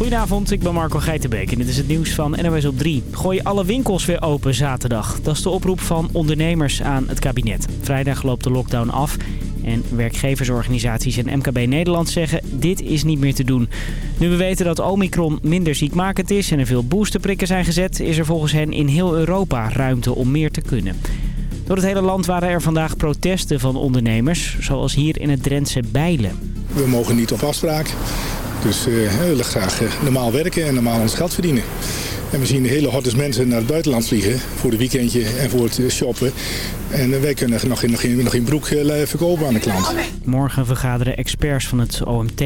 Goedenavond, ik ben Marco Geitenbeek en dit is het nieuws van NOS op 3. Gooi alle winkels weer open zaterdag. Dat is de oproep van ondernemers aan het kabinet. Vrijdag loopt de lockdown af en werkgeversorganisaties en MKB Nederland zeggen dit is niet meer te doen. Nu we weten dat Omicron minder ziekmakend is en er veel boosterprikken zijn gezet... is er volgens hen in heel Europa ruimte om meer te kunnen. Door het hele land waren er vandaag protesten van ondernemers, zoals hier in het Drentse Bijlen. We mogen niet op afspraak. Dus we willen graag uh, normaal werken en normaal ons geld verdienen. En we zien hele hordes mensen naar het buitenland vliegen voor het weekendje en voor het uh, shoppen. En wij kunnen nog in, nog in, nog in broek verkopen aan de klant. Morgen vergaderen experts van het OMT.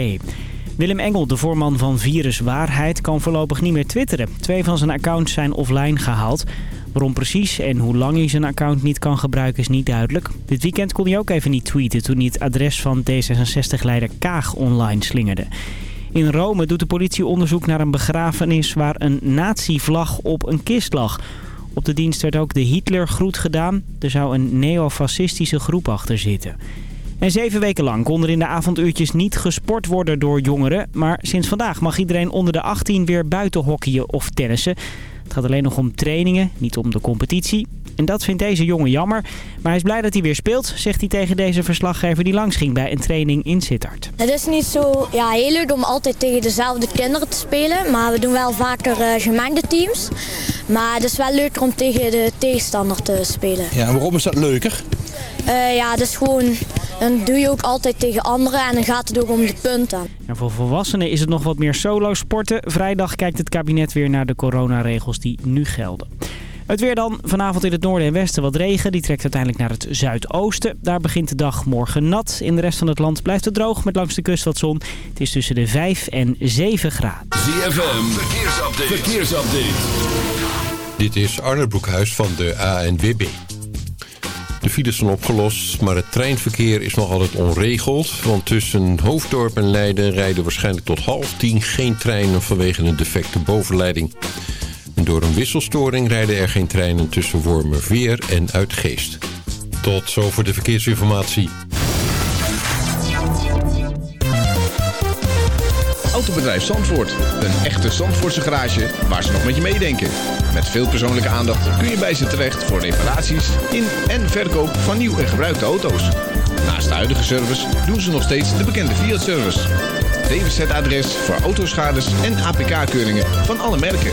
Willem Engel, de voorman van Virus Waarheid, kan voorlopig niet meer twitteren. Twee van zijn accounts zijn offline gehaald. Waarom precies en hoe lang hij zijn account niet kan gebruiken is niet duidelijk. Dit weekend kon hij ook even niet tweeten toen hij het adres van D66-leider Kaag online slingerde. In Rome doet de politie onderzoek naar een begrafenis waar een nazi-vlag op een kist lag. Op de dienst werd ook de Hitlergroet gedaan. Er zou een neofascistische groep achter zitten. En zeven weken lang kon er in de avonduurtjes niet gesport worden door jongeren. Maar sinds vandaag mag iedereen onder de 18 weer buiten hockeyen of tennissen. Het gaat alleen nog om trainingen, niet om de competitie. En dat vindt deze jongen jammer. Maar hij is blij dat hij weer speelt, zegt hij tegen deze verslaggever die langs ging bij een training in Sittard. Het is niet zo ja, heel leuk om altijd tegen dezelfde kinderen te spelen. Maar we doen wel vaker uh, gemengde teams. Maar het is wel leuker om tegen de tegenstander te spelen. Ja, en waarom is dat leuker? Uh, ja, dat is gewoon... Dan doe je ook altijd tegen anderen en dan gaat het ook om de punten. En voor volwassenen is het nog wat meer solo sporten. Vrijdag kijkt het kabinet weer naar de coronaregels die nu gelden. Het weer dan. Vanavond in het noorden en westen wat regen. Die trekt uiteindelijk naar het zuidoosten. Daar begint de dag morgen nat. In de rest van het land blijft het droog met langs de kust wat zon. Het is tussen de 5 en 7 graden. ZFM, verkeersupdate. verkeersupdate. Dit is Arne Broekhuis van de ANWB. De files zijn opgelost, maar het treinverkeer is nog altijd onregeld. Want tussen Hoofddorp en Leiden rijden waarschijnlijk tot half tien geen treinen vanwege een defecte bovenleiding. Door een wisselstoring rijden er geen treinen tussen Wormerveer en Uitgeest. Tot zover de verkeersinformatie. Autobedrijf Zandvoort. Een echte Zandvoortse garage waar ze nog met je meedenken. Met veel persoonlijke aandacht kun je bij ze terecht voor reparaties in en verkoop van nieuw en gebruikte auto's. Naast de huidige service doen ze nog steeds de bekende Fiat-service. DWZ-adres voor autoschades en APK-keuringen van alle merken.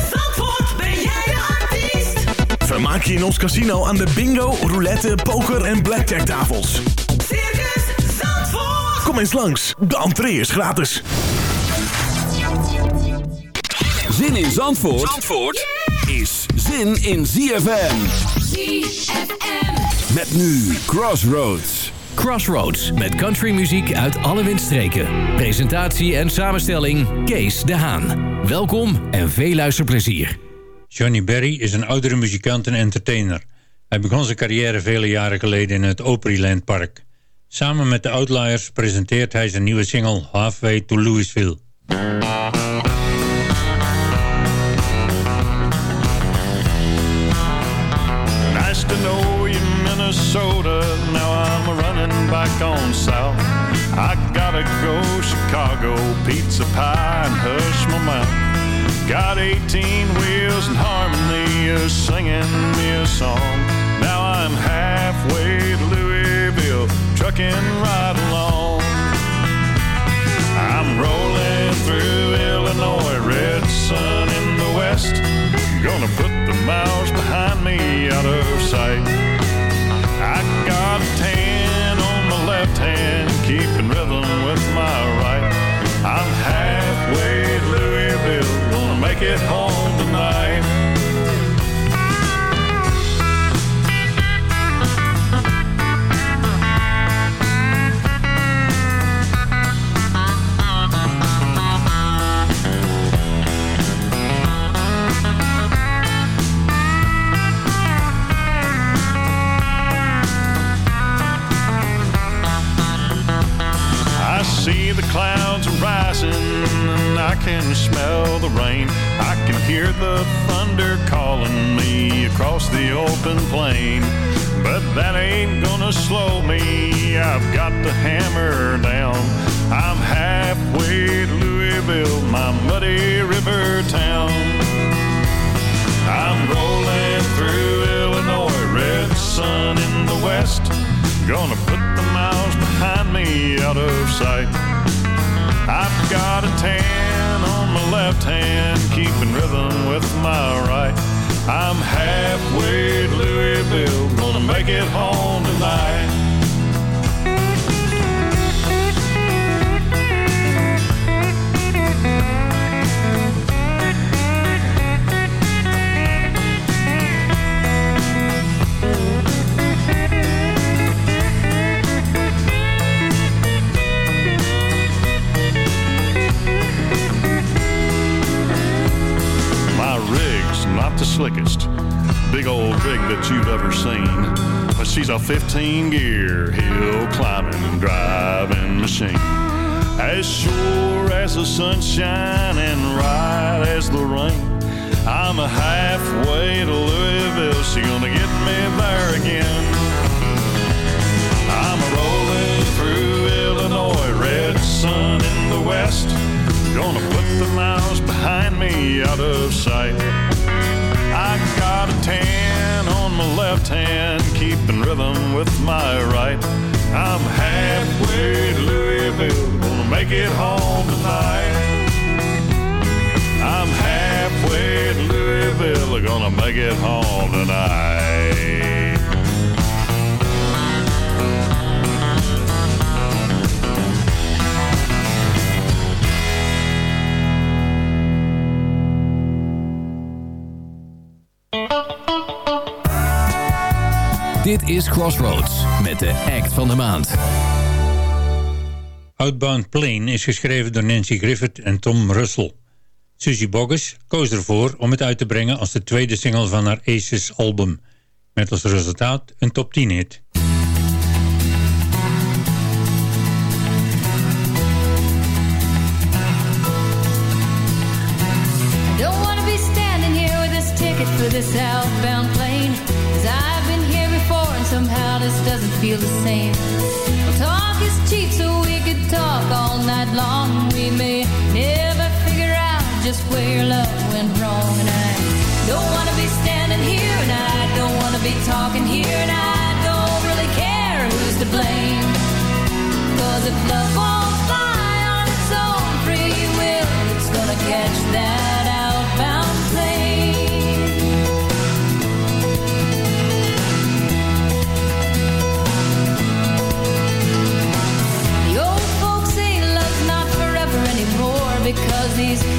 Vermaak je in ons casino aan de bingo, roulette, poker en blackjack tafels. Circus Zandvoort. Kom eens langs, de entree is gratis. Zin in Zandvoort, Zandvoort is zin in ZFM. ZFM. Met nu Crossroads. Crossroads met countrymuziek uit alle windstreken. Presentatie en samenstelling Kees de Haan. Welkom en veel luisterplezier. Johnny Berry is een oudere muzikant en entertainer. Hij begon zijn carrière vele jaren geleden in het Opryland Park. Samen met de Outliers presenteert hij zijn nieuwe single Halfway to Louisville. Nice to know you, Minnesota. Now I'm running back on south. I gotta go Chicago, pizza pie, and hush my mouth. Got 18 wheels and harmony is singing me a song. Now I'm halfway to Louisville, trucking right along. I'm rolling through Illinois, red sun in the west. Gonna put the miles behind me out of sight. I got a tan on my left hand, keeping rhythm with my right. I'm halfway make it home tonight. I see the clouds are rising and I can smell the rain. I can hear the thunder calling me across the open plain. But that ain't gonna slow me. I've got the hammer down. I'm halfway to Louisville, my muddy river town. I'm rolling through Illinois, red sun in the west. Gonna put the miles behind me out of sight. I've got a tan on my left hand, keeping rhythm with my right. I'm halfway to Louisville, gonna make it home tonight. Slickest, big old rig that you've ever seen. But she's a 15 gear hill climbing, driving machine. As sure as the sunshine and right as the rain. I'm a halfway to Louisville, she gonna get me there again. I'm rolling through Illinois, red sun in the west. Gonna put the miles behind me out of sight. I got a tan on my left hand, keeping rhythm with my right. I'm halfway to Louisville, gonna make it home tonight. I'm halfway to Louisville, gonna make it home tonight. Dit is Crossroads met de act van de maand. Outbound Plane is geschreven door Nancy Griffith en Tom Russell. Susie Boggess koos ervoor om het uit te brengen als de tweede single van haar Aces album. Met als resultaat een top 10 hit. I don't want to be standing here with this ticket for this outbound this doesn't feel the same. Well, talk is cheap, so we could talk all night long. We may never figure out just where your love went wrong. And I don't want to be standing here, and I don't want to be talking here, and I don't really care who's to blame. Cause if love won't fly on its own free will, it's gonna catch that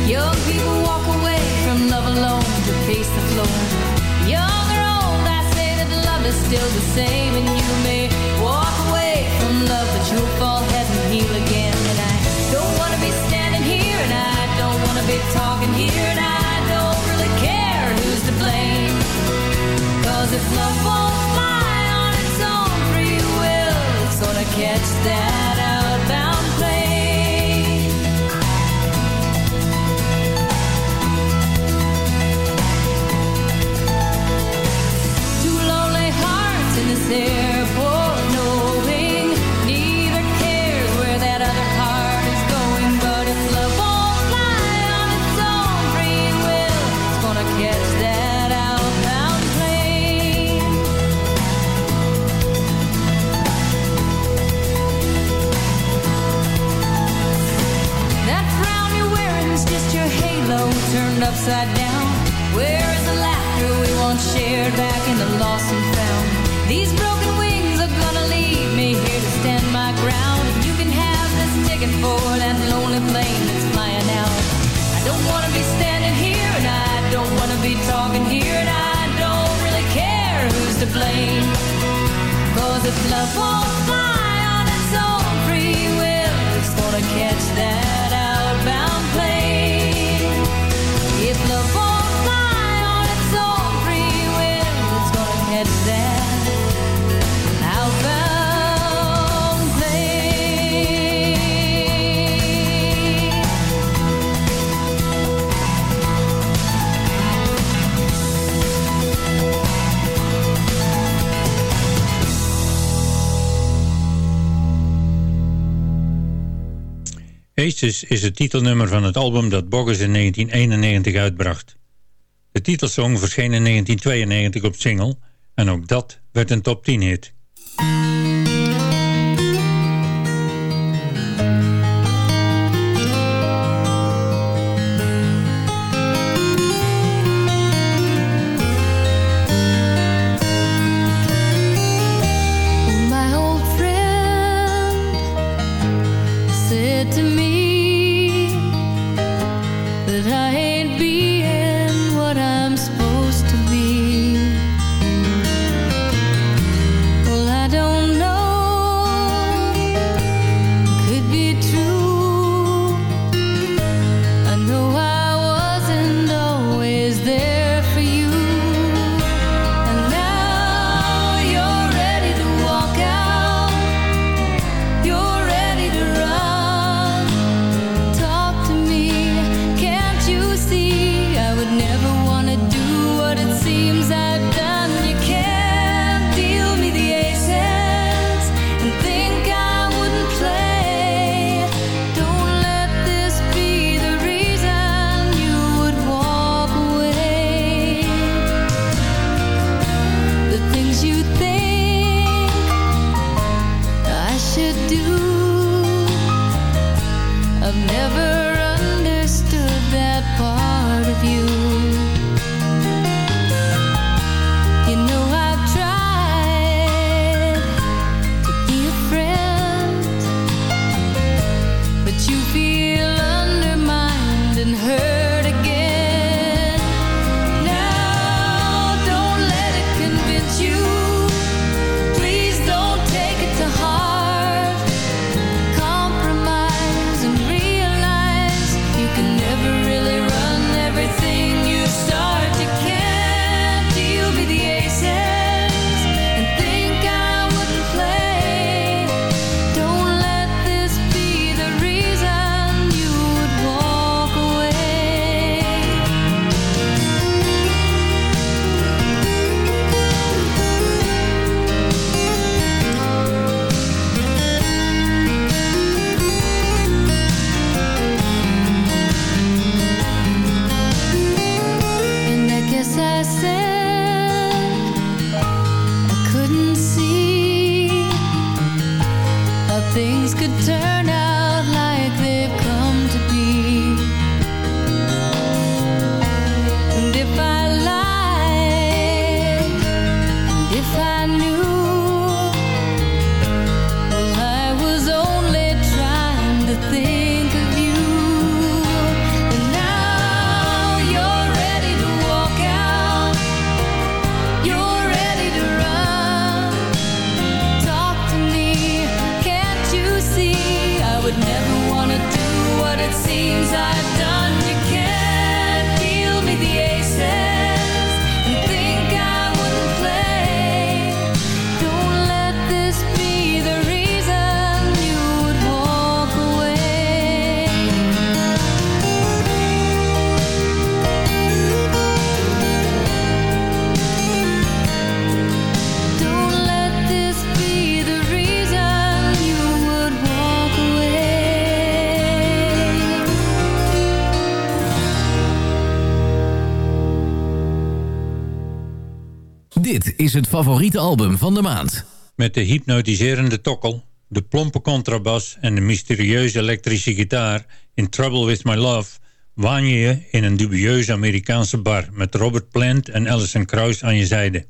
young people walk away from love alone to face the floor. Or old, I say that love is still the same, and you may walk away from love, but you'll fall head and heel again. And I don't wanna be standing here, and I don't wanna be talking here, and I don't really care who's to blame. Cause if love won't fly on its own free will, it's gonna catch that upside down. Where is the laughter we once shared back in the lost and found? These broken wings are gonna leave me here to stand my ground. You can have this ticket for that lonely plane that's flying out. I don't wanna be standing here, and I don't wanna be talking here, and I don't really care who's to blame. Cause if love won't fly on its own free will, it's gonna catch that outbound plane. If love Faces is het titelnummer van het album dat Boggers in 1991 uitbracht. De titelsong verscheen in 1992 op single en ook dat werd een top 10 hit. things could turn out is het favoriete album van de maand. Met de hypnotiserende tokkel, de plompe contrabas en de mysterieuze elektrische gitaar in Trouble With My Love waan je je in een dubieuze Amerikaanse bar met Robert Plant en Alison Krauss aan je zijde.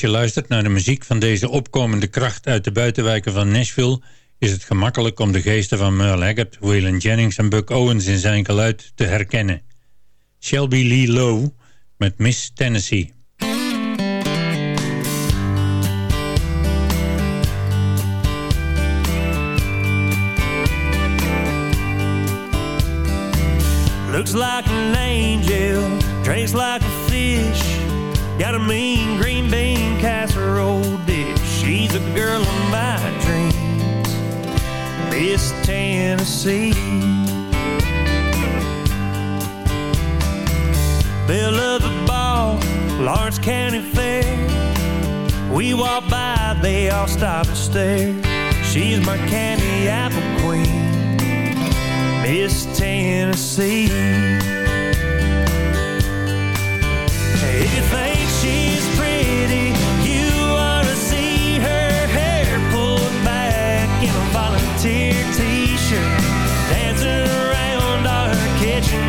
Je luistert naar de muziek van deze opkomende kracht uit de buitenwijken van Nashville... is het gemakkelijk om de geesten van Merle Haggard, Waylon Jennings en Buck Owens in zijn geluid te herkennen. Shelby Lee Lowe met Miss Tennessee. Looks like an angel, drinks like a. Got a mean green bean casserole dish. She's a girl of my dreams, Miss Tennessee. Bill of the ball, Lawrence County Fair. We walk by, they all stop and stare. She's my candy apple queen. Miss Tennessee.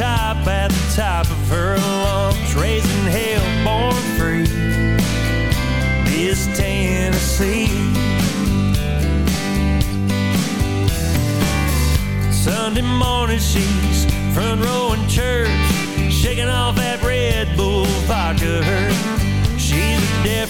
top at the top of her lungs, raising hell born free. Miss Tennessee. Sunday morning she's front row in church, shaking off that Red Bull vodka. She's a different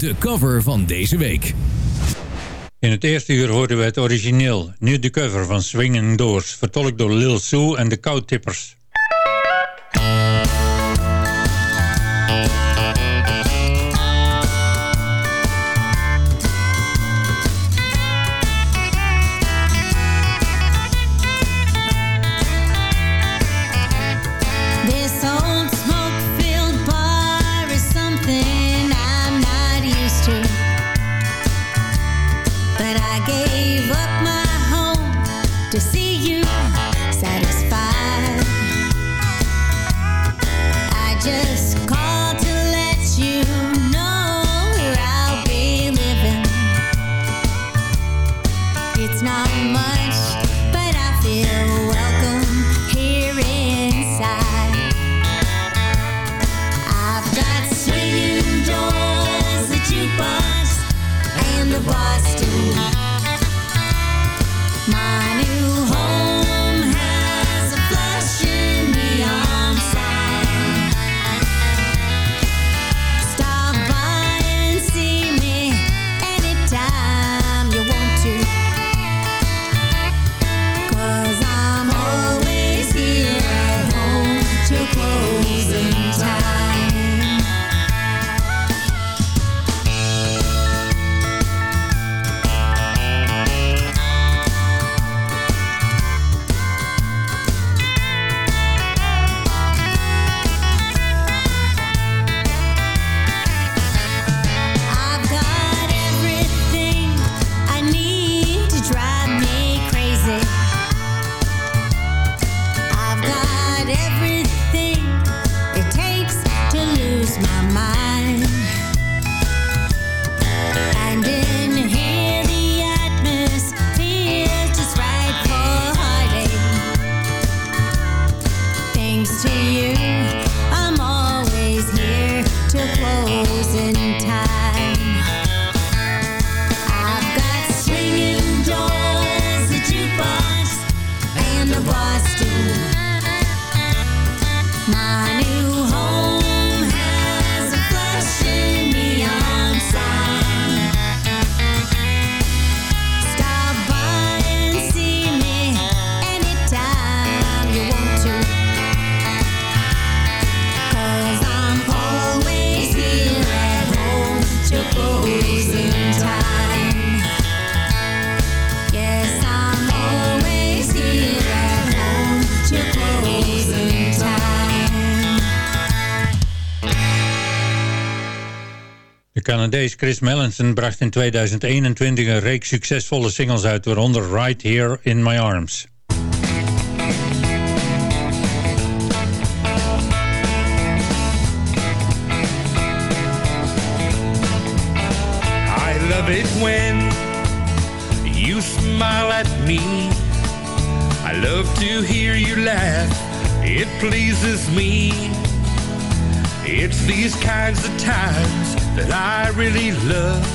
De cover van deze week. In het eerste uur hoorden we het origineel. Nu de cover van Swinging Doors, vertolkt door Lil Sue en de Koutippers. This Chris Mellinson bracht in 2021 een reeks succesvolle singles uit, waaronder Right Here in My Arms. I love it when you smile at me. I love to hear you laugh. It pleases me. It's these kinds of times that I really love.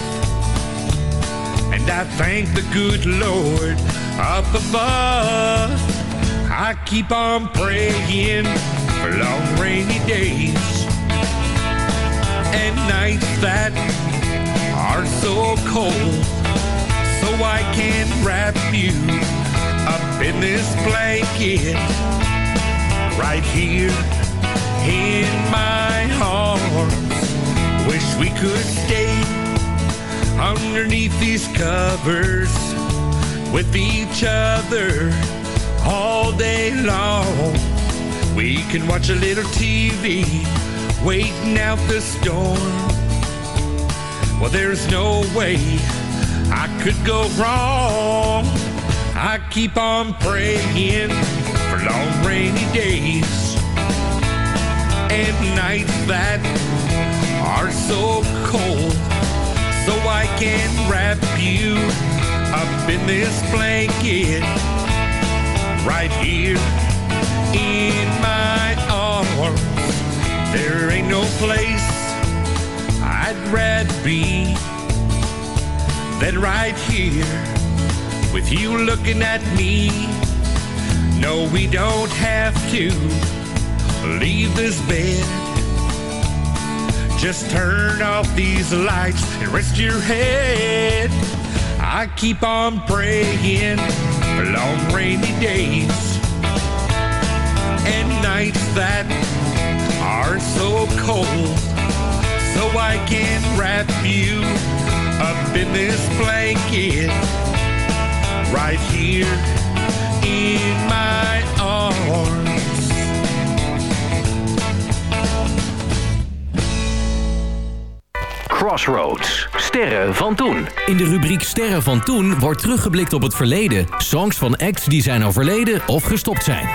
And I thank the good Lord up above. I keep on praying for long rainy days and nights that are so cold. So I can wrap you up in this blanket right here in my arms. Wish we could stay underneath these covers with each other all day long. We can watch a little TV, waiting out the storm. Well, there's no way I could go wrong. I keep on praying for long rainy days and nights that are so cold. So I can wrap you up in this blanket right here in my arms. There ain't no place I'd rather be than right here with you looking at me. No, we don't have to leave this bed. Just turn off these lights and rest your head. I keep on praying for long rainy days and nights that are so cold. So I can wrap you up in this blanket right here in my arms. Crossroads. Sterren van toen. In de rubriek Sterren van toen wordt teruggeblikt op het verleden. Songs van acts die zijn overleden of gestopt zijn.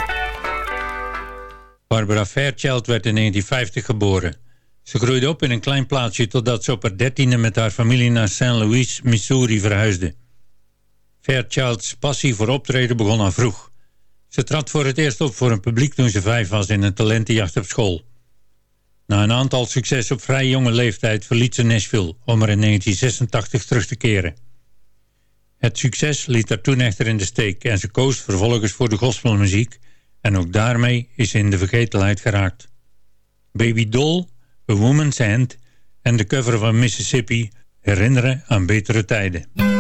Barbara Fairchild werd in 1950 geboren. Ze groeide op in een klein plaatsje totdat ze op haar dertiende met haar familie naar St. Louis, Missouri verhuisde. Fairchilds passie voor optreden begon al vroeg. Ze trad voor het eerst op voor een publiek toen ze vijf was in een talentenjacht op school. Na een aantal successen op vrij jonge leeftijd verliet ze Nashville om er in 1986 terug te keren. Het succes liet haar toen echter in de steek en ze koos vervolgens voor de gospelmuziek en ook daarmee is ze in de vergetelheid geraakt. Baby Doll, A Woman's Hand en de cover van Mississippi herinneren aan betere tijden.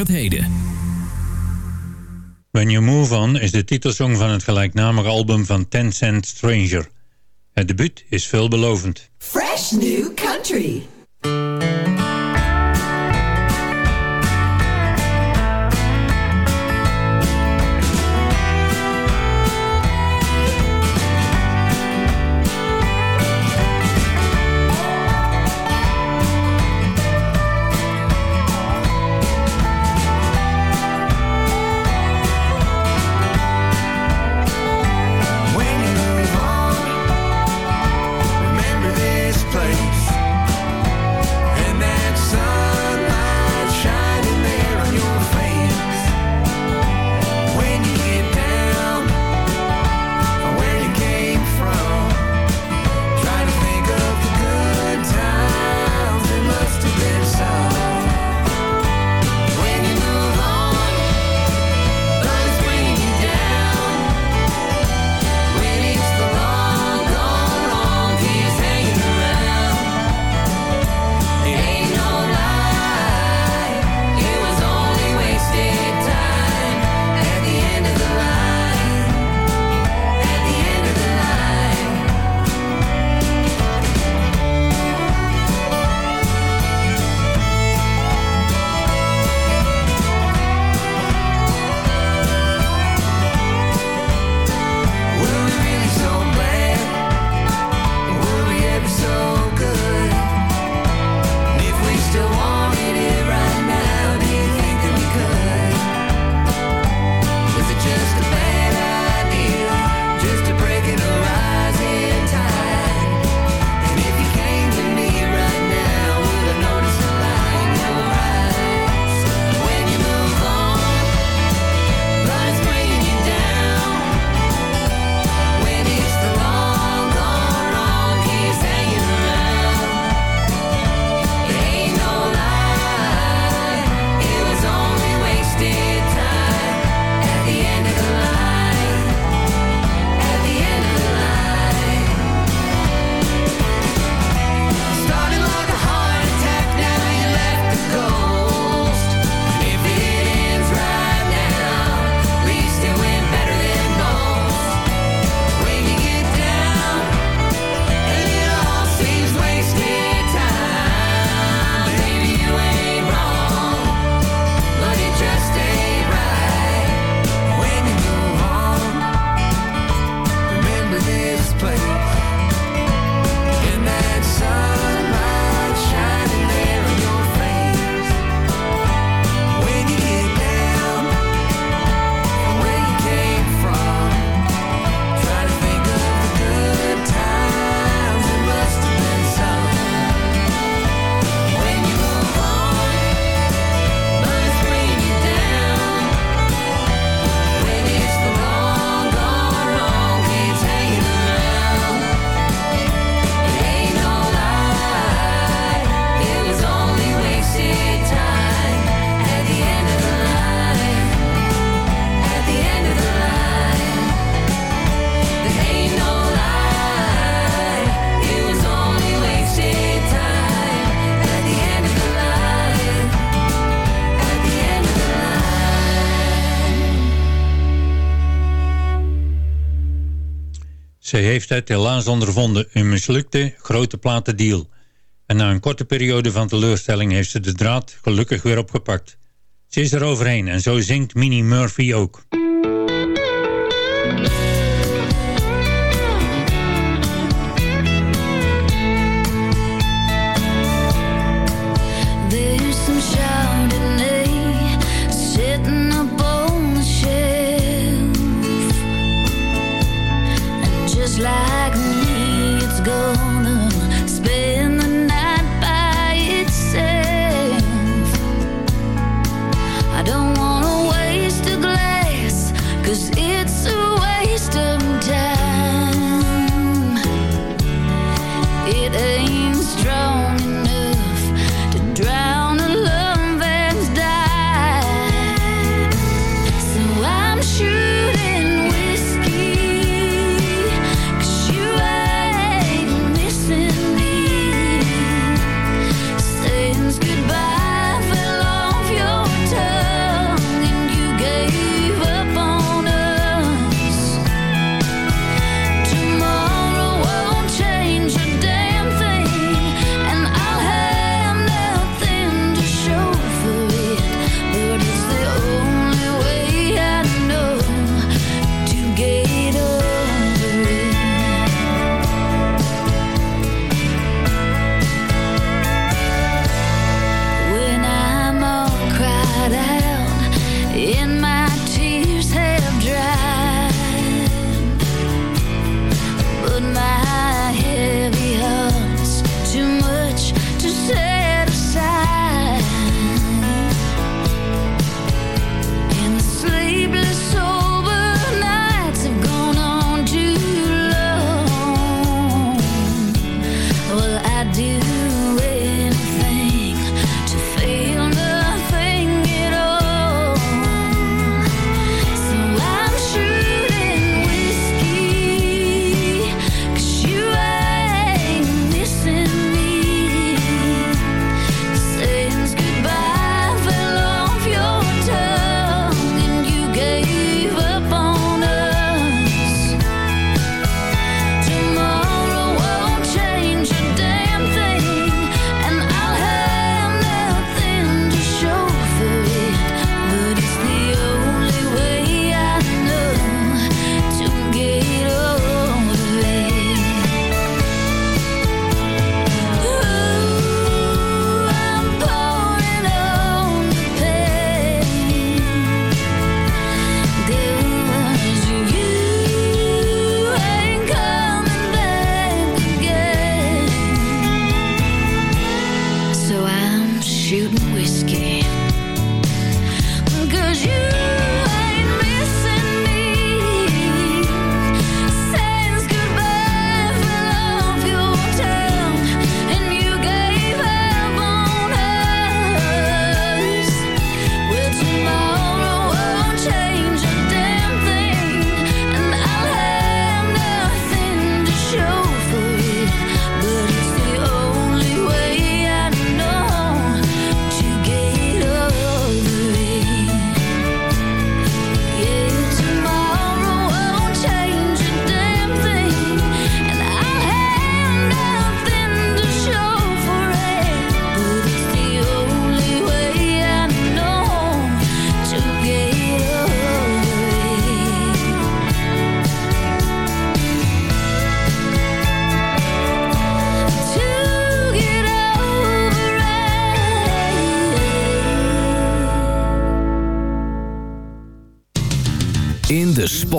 het heden. When You Move On is de titelsong van het gelijknamige album van Tencent Stranger. Het debuut is veelbelovend. Fresh New Country Ze heeft het helaas ondervonden, een mislukte grote platendeal. En na een korte periode van teleurstelling heeft ze de draad gelukkig weer opgepakt. Ze is er overheen en zo zingt Minnie Murphy ook. it ain't strange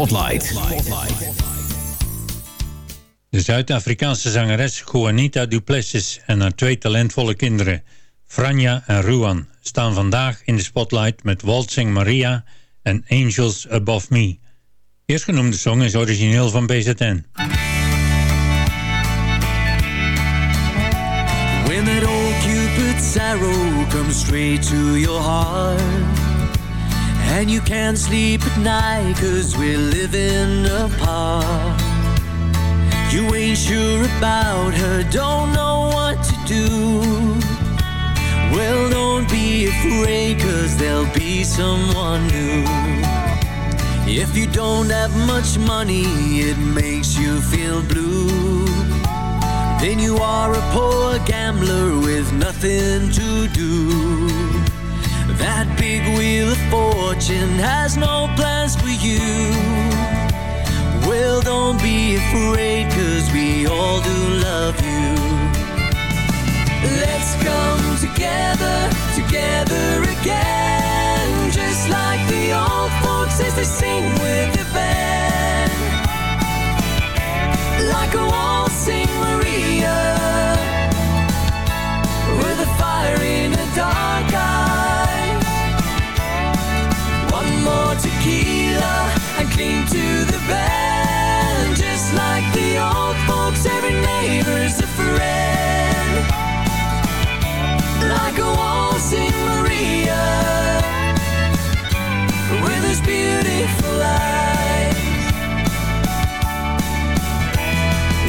Spotlight. De Zuid-Afrikaanse zangeres Juanita Duplessis en haar twee talentvolle kinderen, Franja en Ruan, staan vandaag in de spotlight met Waltzing Maria en Angels Above Me. Eerstgenoemde song is origineel van BZN. When that old Cupid's arrow comes straight to your heart And you can't sleep at night cause we're living apart. You ain't sure about her, don't know what to do. Well, don't be afraid cause there'll be someone new. If you don't have much money, it makes you feel blue. Then you are a poor gambler with nothing to do. That big wheel of fortune has no plans for you. Well, don't be afraid, cause we all do love you. Let's come together, together again. Just like the old folks as they sing with the band like a waltzing Maria with a fire in a dark cling to the band, just like the old folks. Every neighbor's a friend, like a waltzing Maria with his beautiful eyes.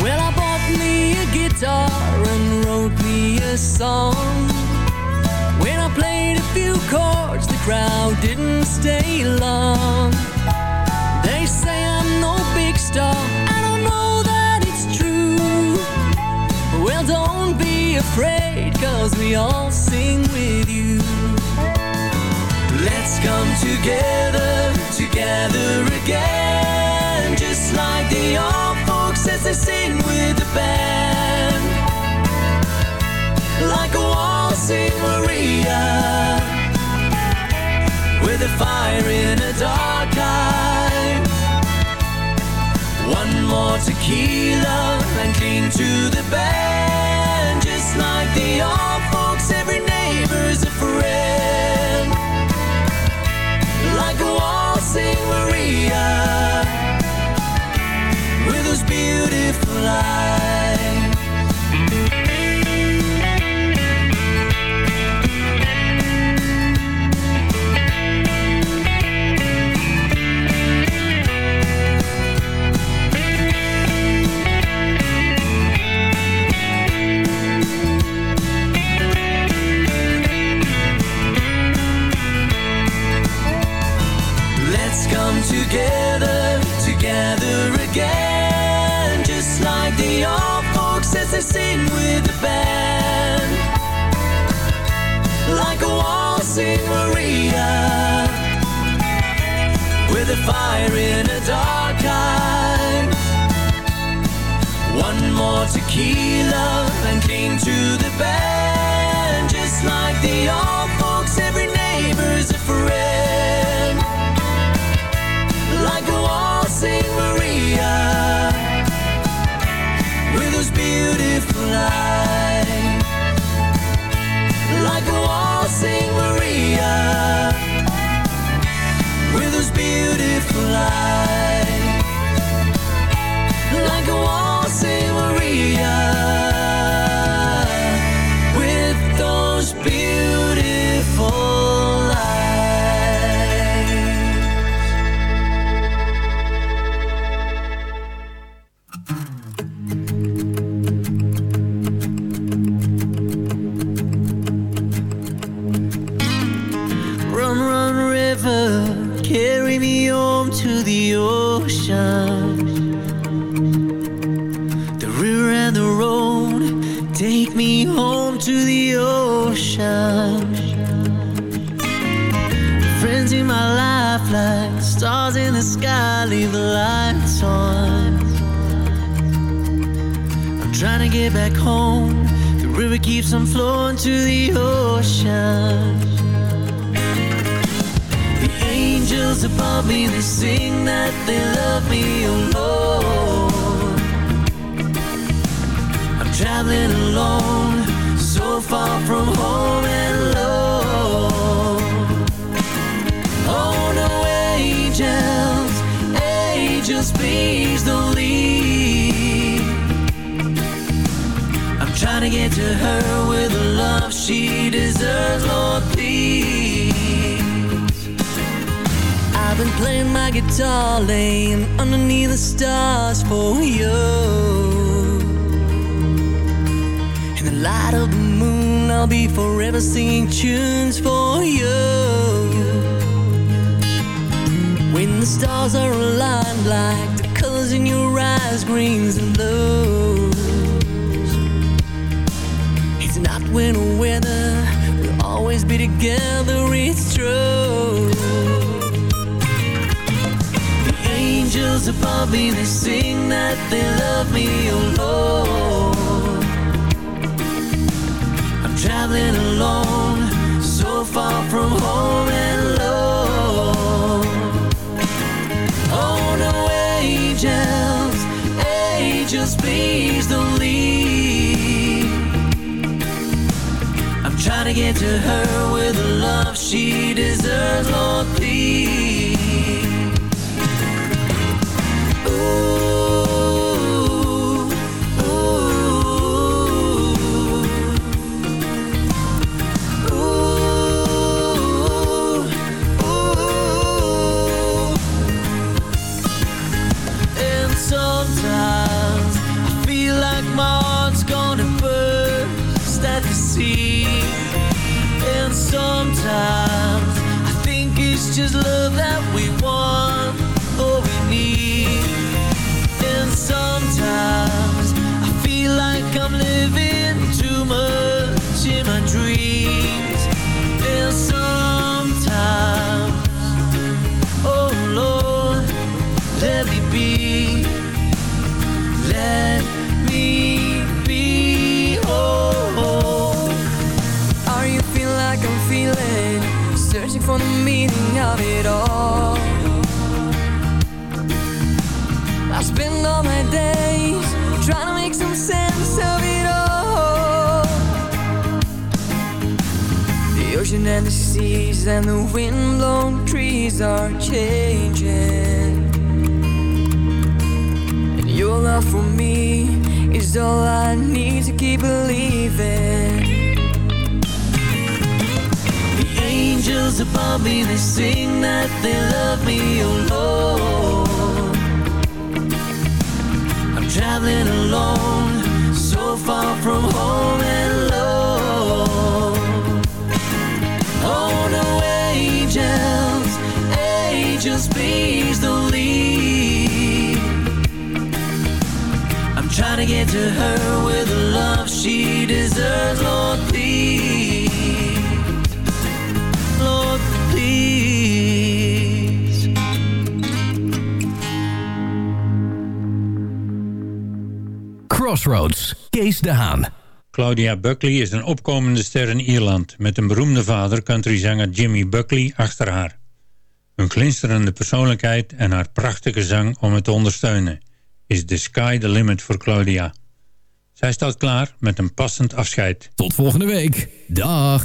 Well, I bought me a guitar and wrote me a song. When I played a few chords, the crowd didn't stay long. They say I'm no big star, I know that it's true. Well, don't be afraid, cause we all sing with you. Let's come together, together again, just like the old folks as they sing with the band. Like a waltzing Maria, with a fire in a dark eyes. More tequila and cling to the band, just like the old folks. Every neighbor's a friend like a waltzing Maria with those beautiful eyes. Fire in a dark eyes. One more tequila and cling to the band, just like the old folks. Every neighbor's a friend like a waltzing Maria with those beautiful eyes. Fly angels above me, they sing that they love me, oh Lord. I'm traveling alone, so far from home and alone. Oh no, angels, angels, please don't leave. I'm trying to get to her with the love she deserves, Lord, just love that for the meaning of it all. I spend all my days trying to make some sense of it all. The ocean and the seas and the wind-blown trees are changing. And your love for me is all I need to keep believing. Angels above me, they sing that they love me, oh Lord. I'm traveling alone, so far from home and alone. Oh no, angels, angels, please don't leave. I'm trying to get to her with the love she deserves, Lord, Crossroads, Kees de Haan. Claudia Buckley is een opkomende ster in Ierland... met een beroemde vader, countryzanger Jimmy Buckley, achter haar. Hun glinsterende persoonlijkheid en haar prachtige zang om het te ondersteunen... is the sky the limit voor Claudia. Zij staat klaar met een passend afscheid. Tot volgende week. Dag.